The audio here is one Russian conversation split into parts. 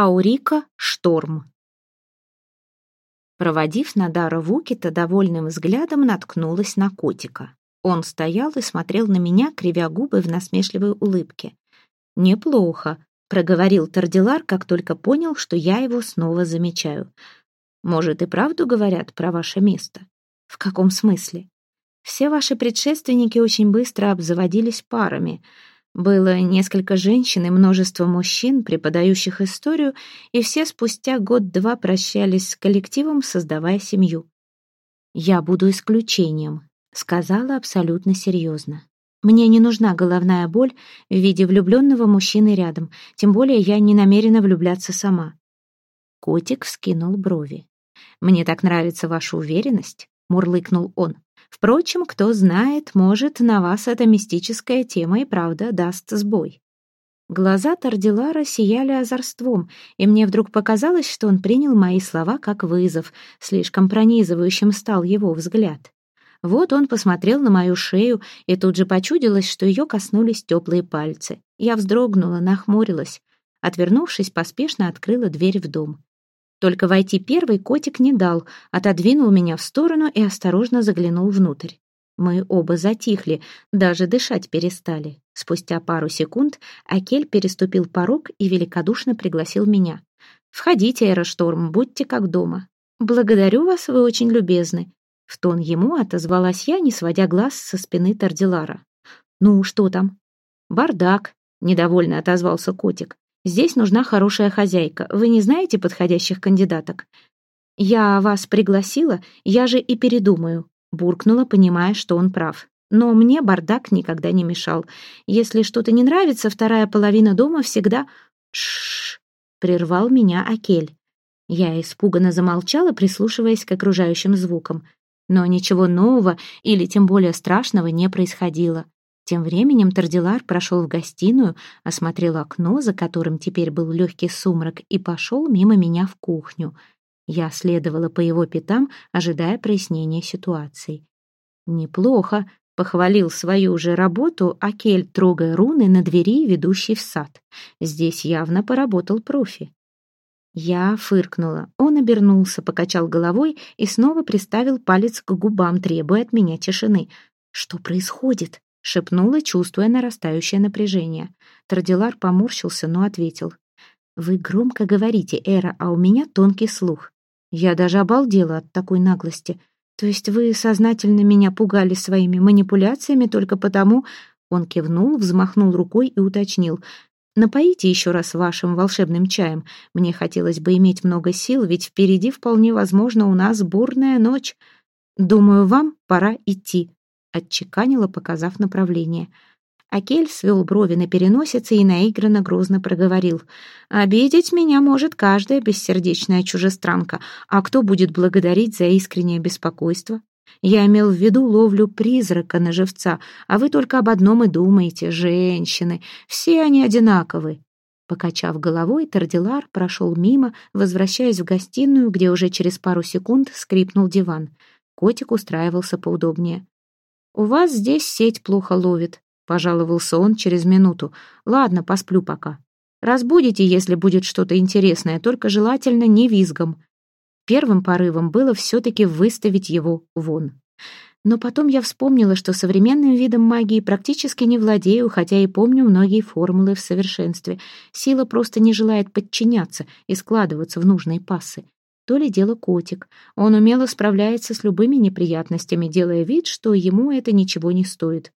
Аурика Шторм. Проводив Надара Вукита довольным взглядом, наткнулась на котика. Он стоял и смотрел на меня, кривя губы в насмешливой улыбке. «Неплохо», — проговорил Тардилар, как только понял, что я его снова замечаю. «Может, и правду говорят про ваше место?» «В каком смысле?» «Все ваши предшественники очень быстро обзаводились парами». Было несколько женщин и множество мужчин, преподающих историю, и все спустя год-два прощались с коллективом, создавая семью. «Я буду исключением», — сказала абсолютно серьезно. «Мне не нужна головная боль в виде влюбленного мужчины рядом, тем более я не намерена влюбляться сама». Котик вскинул брови. «Мне так нравится ваша уверенность», — мурлыкнул он. Впрочем, кто знает, может, на вас эта мистическая тема и правда даст сбой. Глаза Тардилара сияли озорством, и мне вдруг показалось, что он принял мои слова как вызов, слишком пронизывающим стал его взгляд. Вот он посмотрел на мою шею, и тут же почудилось, что ее коснулись теплые пальцы. Я вздрогнула, нахмурилась. Отвернувшись, поспешно открыла дверь в дом. Только войти первый котик не дал, отодвинул меня в сторону и осторожно заглянул внутрь. Мы оба затихли, даже дышать перестали. Спустя пару секунд Акель переступил порог и великодушно пригласил меня. «Входите, Эрошторм, будьте как дома». «Благодарю вас, вы очень любезны». В тон ему отозвалась я, не сводя глаз со спины Тардилара. «Ну, что там?» «Бардак», — недовольно отозвался котик. Здесь нужна хорошая хозяйка. Вы не знаете подходящих кандидаток? Я вас пригласила, я же и передумаю, буркнула, понимая, что он прав. Но мне бардак никогда не мешал. Если что-то не нравится, вторая половина дома всегда... Шш! прервал меня Акель. Я испуганно замолчала, прислушиваясь к окружающим звукам. Но ничего нового или тем более страшного не происходило. Тем временем Тардилар прошел в гостиную, осмотрел окно, за которым теперь был легкий сумрак, и пошел мимо меня в кухню. Я следовала по его пятам, ожидая прояснения ситуации. «Неплохо», — похвалил свою же работу Акель, трогая руны на двери, ведущей в сад. «Здесь явно поработал профи». Я фыркнула. Он обернулся, покачал головой и снова приставил палец к губам, требуя от меня тишины. «Что происходит?» Шепнула, чувствуя нарастающее напряжение. Традилар поморщился, но ответил. «Вы громко говорите, Эра, а у меня тонкий слух. Я даже обалдела от такой наглости. То есть вы сознательно меня пугали своими манипуляциями только потому...» Он кивнул, взмахнул рукой и уточнил. «Напоите еще раз вашим волшебным чаем. Мне хотелось бы иметь много сил, ведь впереди вполне возможно у нас бурная ночь. Думаю, вам пора идти» отчеканила, показав направление. Акель свел брови на переносице и наигранно грозно проговорил. «Обидеть меня может каждая бессердечная чужестранка, а кто будет благодарить за искреннее беспокойство? Я имел в виду ловлю призрака на живца, а вы только об одном и думаете — женщины. Все они одинаковы». Покачав головой, Тардилар прошел мимо, возвращаясь в гостиную, где уже через пару секунд скрипнул диван. Котик устраивался поудобнее. «У вас здесь сеть плохо ловит», — пожаловался он через минуту. «Ладно, посплю пока. Разбудите, если будет что-то интересное, только желательно не визгом». Первым порывом было все-таки выставить его вон. Но потом я вспомнила, что современным видом магии практически не владею, хотя и помню многие формулы в совершенстве. Сила просто не желает подчиняться и складываться в нужные пассы то ли дело котик. Он умело справляется с любыми неприятностями, делая вид, что ему это ничего не стоит.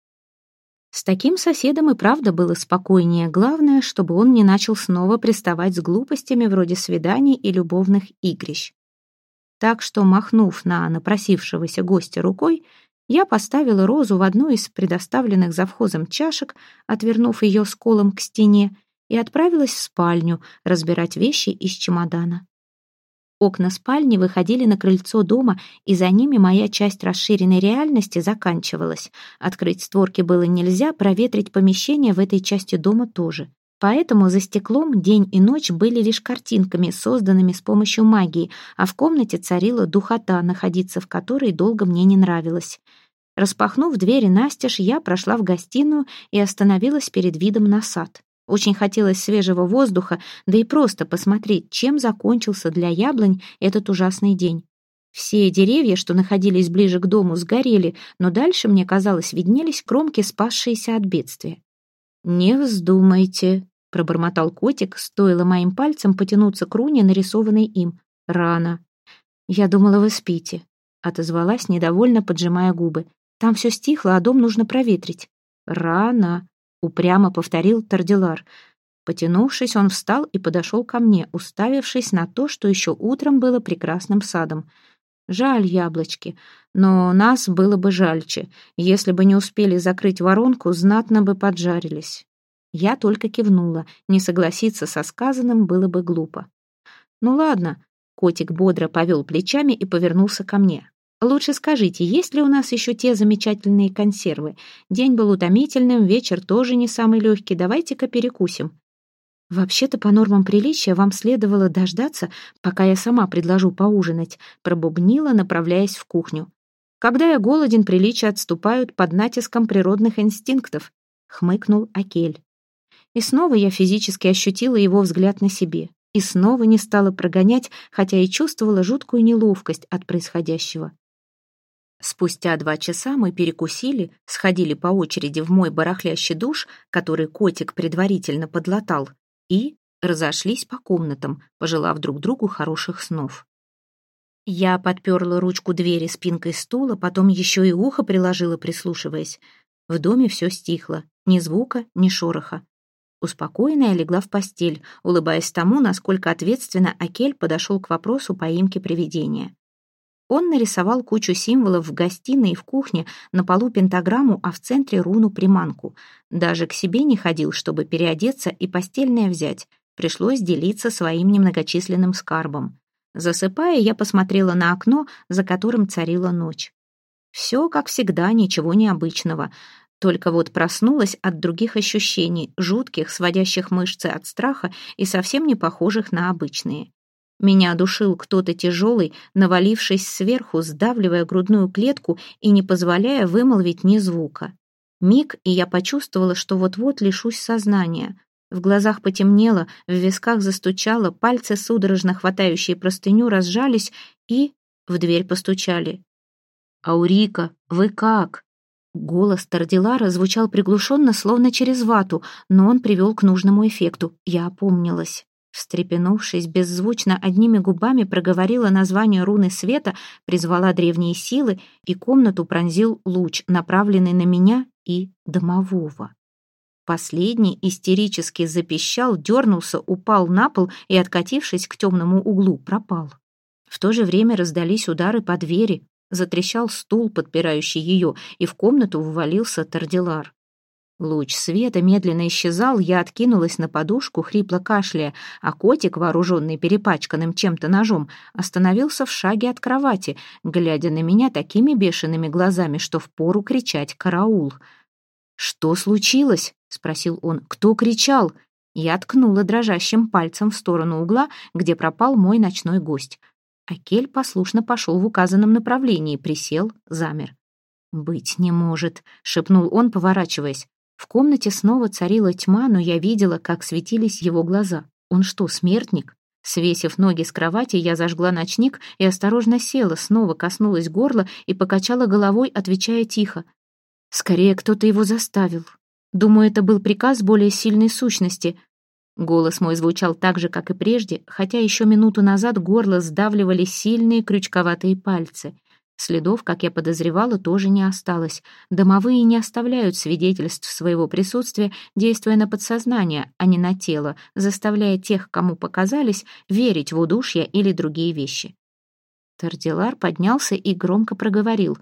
С таким соседом и правда было спокойнее. Главное, чтобы он не начал снова приставать с глупостями вроде свиданий и любовных игрищ. Так что, махнув на напросившегося гостя рукой, я поставила розу в одну из предоставленных завхозом чашек, отвернув ее сколом к стене, и отправилась в спальню разбирать вещи из чемодана. Окна спальни выходили на крыльцо дома, и за ними моя часть расширенной реальности заканчивалась. Открыть створки было нельзя, проветрить помещение в этой части дома тоже. Поэтому за стеклом день и ночь были лишь картинками, созданными с помощью магии, а в комнате царила духота, находиться в которой долго мне не нравилось. Распахнув двери настежь, я прошла в гостиную и остановилась перед видом на сад. Очень хотелось свежего воздуха, да и просто посмотреть, чем закончился для яблонь этот ужасный день. Все деревья, что находились ближе к дому, сгорели, но дальше, мне казалось, виднелись кромки, спасшиеся от бедствия. «Не вздумайте», — пробормотал котик, стоило моим пальцем потянуться к руне, нарисованной им. «Рано». «Я думала, вы спите», — отозвалась, недовольно поджимая губы. «Там все стихло, а дом нужно проветрить». «Рано», — упрямо повторил Тардилар. Потянувшись, он встал и подошел ко мне, уставившись на то, что еще утром было прекрасным садом. Жаль яблочки, но нас было бы жальче. Если бы не успели закрыть воронку, знатно бы поджарились. Я только кивнула. Не согласиться со сказанным было бы глупо. «Ну ладно», — котик бодро повел плечами и повернулся ко мне. «Лучше скажите, есть ли у нас еще те замечательные консервы? День был утомительным, вечер тоже не самый легкий. Давайте-ка перекусим». «Вообще-то, по нормам приличия, вам следовало дождаться, пока я сама предложу поужинать», пробубнила, направляясь в кухню. «Когда я голоден, приличия отступают под натиском природных инстинктов», хмыкнул Акель. И снова я физически ощутила его взгляд на себе. И снова не стала прогонять, хотя и чувствовала жуткую неловкость от происходящего. Спустя два часа мы перекусили, сходили по очереди в мой барахлящий душ, который котик предварительно подлатал, и разошлись по комнатам, пожелав друг другу хороших снов. Я подперла ручку двери спинкой стула, потом еще и ухо приложила, прислушиваясь. В доме все стихло, ни звука, ни шороха. Успокоенная легла в постель, улыбаясь тому, насколько ответственно Акель подошел к вопросу поимки привидения. Он нарисовал кучу символов в гостиной и в кухне, на полу пентаграмму, а в центре руну-приманку. Даже к себе не ходил, чтобы переодеться и постельное взять. Пришлось делиться своим немногочисленным скарбом. Засыпая, я посмотрела на окно, за которым царила ночь. Все, как всегда, ничего необычного. Только вот проснулась от других ощущений, жутких, сводящих мышцы от страха и совсем не похожих на обычные. Меня душил кто-то тяжелый, навалившись сверху, сдавливая грудную клетку и не позволяя вымолвить ни звука. Миг, и я почувствовала, что вот-вот лишусь сознания. В глазах потемнело, в висках застучало, пальцы, судорожно хватающие простыню, разжались и в дверь постучали. «Аурика, вы как?» Голос Тардилара звучал приглушенно, словно через вату, но он привел к нужному эффекту. Я опомнилась. Встрепенувшись, беззвучно одними губами проговорила название руны света, призвала древние силы, и комнату пронзил луч, направленный на меня и домового. Последний истерически запищал, дернулся, упал на пол и, откатившись к темному углу, пропал. В то же время раздались удары по двери, затрещал стул, подпирающий ее, и в комнату ввалился Тардилар. Луч света медленно исчезал, я откинулась на подушку, хрипло кашляя, а котик, вооруженный перепачканным чем-то ножом, остановился в шаге от кровати, глядя на меня такими бешеными глазами, что впору кричать «караул». «Что случилось?» — спросил он. «Кто кричал?» Я ткнула дрожащим пальцем в сторону угла, где пропал мой ночной гость. Акель послушно пошел в указанном направлении, присел, замер. «Быть не может», — шепнул он, поворачиваясь. В комнате снова царила тьма, но я видела, как светились его глаза. Он что, смертник? Свесив ноги с кровати, я зажгла ночник и осторожно села, снова коснулась горла и покачала головой, отвечая тихо. Скорее, кто-то его заставил. Думаю, это был приказ более сильной сущности. Голос мой звучал так же, как и прежде, хотя еще минуту назад горло сдавливали сильные крючковатые пальцы. Следов, как я подозревала, тоже не осталось. Домовые не оставляют свидетельств своего присутствия, действуя на подсознание, а не на тело, заставляя тех, кому показались, верить в удушья или другие вещи. Тардилар поднялся и громко проговорил.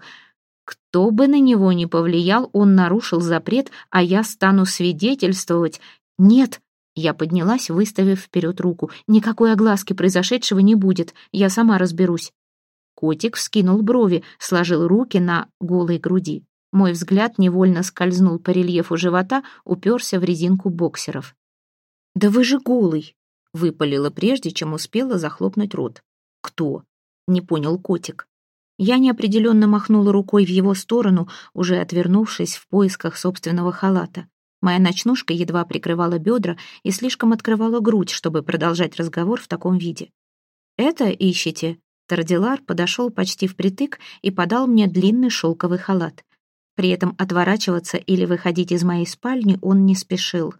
«Кто бы на него ни повлиял, он нарушил запрет, а я стану свидетельствовать. Нет!» Я поднялась, выставив вперед руку. «Никакой огласки произошедшего не будет. Я сама разберусь». Котик вскинул брови, сложил руки на голой груди. Мой взгляд невольно скользнул по рельефу живота, уперся в резинку боксеров. «Да вы же голый!» — выпалила прежде, чем успела захлопнуть рот. «Кто?» — не понял котик. Я неопределенно махнула рукой в его сторону, уже отвернувшись в поисках собственного халата. Моя ночнушка едва прикрывала бедра и слишком открывала грудь, чтобы продолжать разговор в таком виде. «Это ищете?» Тардилар подошел почти впритык и подал мне длинный шелковый халат. При этом отворачиваться или выходить из моей спальни он не спешил.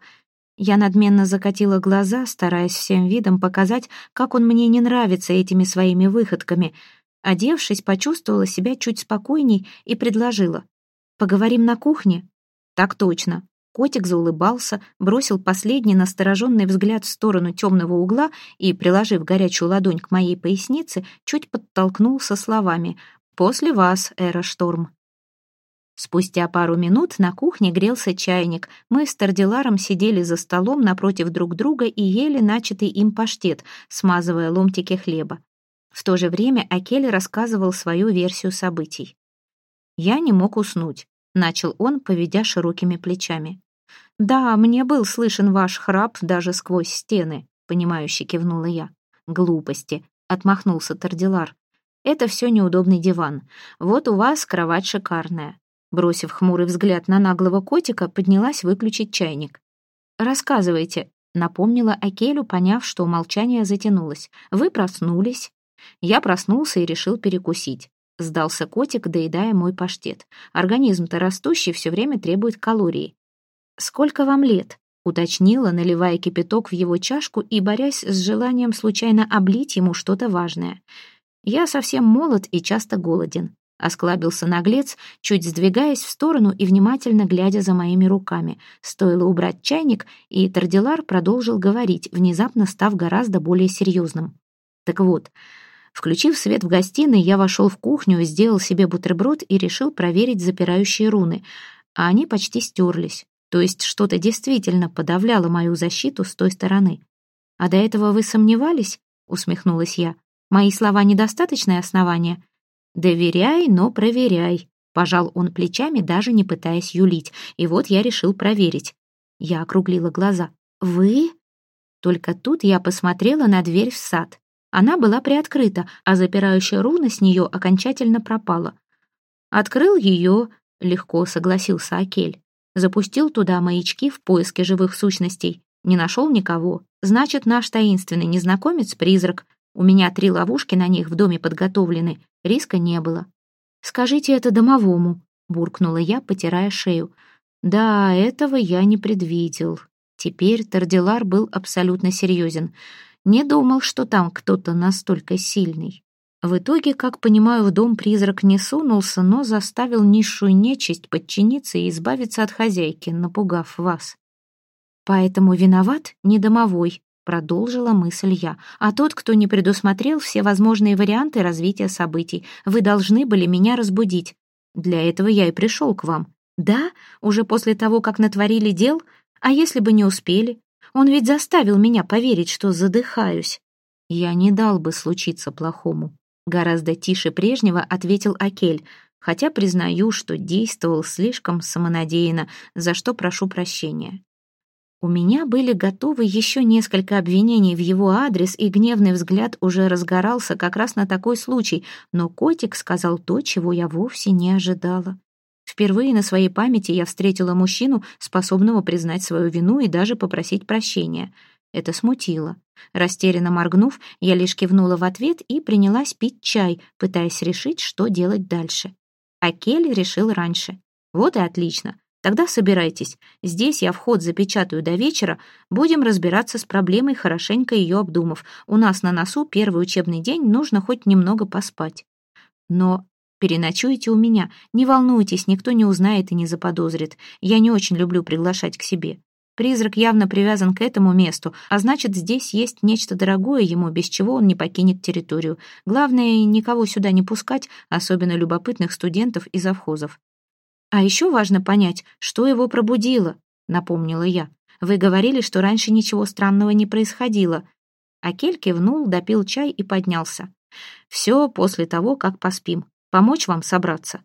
Я надменно закатила глаза, стараясь всем видом показать, как он мне не нравится этими своими выходками. Одевшись, почувствовала себя чуть спокойней и предложила. «Поговорим на кухне?» «Так точно». Котик заулыбался, бросил последний настороженный взгляд в сторону темного угла и, приложив горячую ладонь к моей пояснице, чуть подтолкнул со словами «После вас, Эра Шторм». Спустя пару минут на кухне грелся чайник. Мы с Тардиларом сидели за столом напротив друг друга и ели начатый им паштет, смазывая ломтики хлеба. В то же время Акель рассказывал свою версию событий. Я не мог уснуть. — начал он, поведя широкими плечами. «Да, мне был слышен ваш храп даже сквозь стены», — понимающе кивнула я. «Глупости», — отмахнулся Тардилар. «Это все неудобный диван. Вот у вас кровать шикарная». Бросив хмурый взгляд на наглого котика, поднялась выключить чайник. «Рассказывайте», — напомнила Акелю, поняв, что молчание затянулось. «Вы проснулись». Я проснулся и решил перекусить. Сдался котик, доедая мой паштет. Организм-то растущий все время требует калорий. «Сколько вам лет?» — уточнила, наливая кипяток в его чашку и борясь с желанием случайно облить ему что-то важное. «Я совсем молод и часто голоден», — осклабился наглец, чуть сдвигаясь в сторону и внимательно глядя за моими руками. Стоило убрать чайник, и Тардилар продолжил говорить, внезапно став гораздо более серьезным. «Так вот, Включив свет в гостиной, я вошел в кухню, сделал себе бутерброд и решил проверить запирающие руны. А они почти стерлись. То есть что-то действительно подавляло мою защиту с той стороны. «А до этого вы сомневались?» — усмехнулась я. «Мои слова недостаточное основание?» «Доверяй, но проверяй», — пожал он плечами, даже не пытаясь юлить. И вот я решил проверить. Я округлила глаза. «Вы?» Только тут я посмотрела на дверь в сад. Она была приоткрыта, а запирающая руна с нее окончательно пропала. «Открыл ее», — легко согласился Акель. Запустил туда маячки в поиске живых сущностей. Не нашел никого. Значит, наш таинственный незнакомец-призрак. У меня три ловушки на них в доме подготовлены. Риска не было. «Скажите это домовому», — буркнула я, потирая шею. «Да, этого я не предвидел». Теперь Тардилар был абсолютно серьезен. Не думал, что там кто-то настолько сильный. В итоге, как понимаю, в дом призрак не сунулся, но заставил низшую нечисть подчиниться и избавиться от хозяйки, напугав вас. Поэтому виноват не домовой, продолжила мысль я, а тот, кто не предусмотрел все возможные варианты развития событий. Вы должны были меня разбудить. Для этого я и пришел к вам. Да, уже после того, как натворили дел? А если бы не успели? Он ведь заставил меня поверить, что задыхаюсь. Я не дал бы случиться плохому. Гораздо тише прежнего ответил Акель, хотя признаю, что действовал слишком самонадеянно, за что прошу прощения. У меня были готовы еще несколько обвинений в его адрес, и гневный взгляд уже разгорался как раз на такой случай, но котик сказал то, чего я вовсе не ожидала. Впервые на своей памяти я встретила мужчину, способного признать свою вину и даже попросить прощения. Это смутило. Растерянно моргнув, я лишь кивнула в ответ и принялась пить чай, пытаясь решить, что делать дальше. А Келли решил раньше. Вот и отлично. Тогда собирайтесь. Здесь я вход запечатаю до вечера. Будем разбираться с проблемой, хорошенько ее обдумав. У нас на носу первый учебный день, нужно хоть немного поспать. Но Переночуете у меня. Не волнуйтесь, никто не узнает и не заподозрит. Я не очень люблю приглашать к себе. Призрак явно привязан к этому месту, а значит, здесь есть нечто дорогое ему, без чего он не покинет территорию. Главное, никого сюда не пускать, особенно любопытных студентов и завхозов. А еще важно понять, что его пробудило, напомнила я. Вы говорили, что раньше ничего странного не происходило. Акель кивнул, допил чай и поднялся. Все после того, как поспим. Помочь вам собраться?»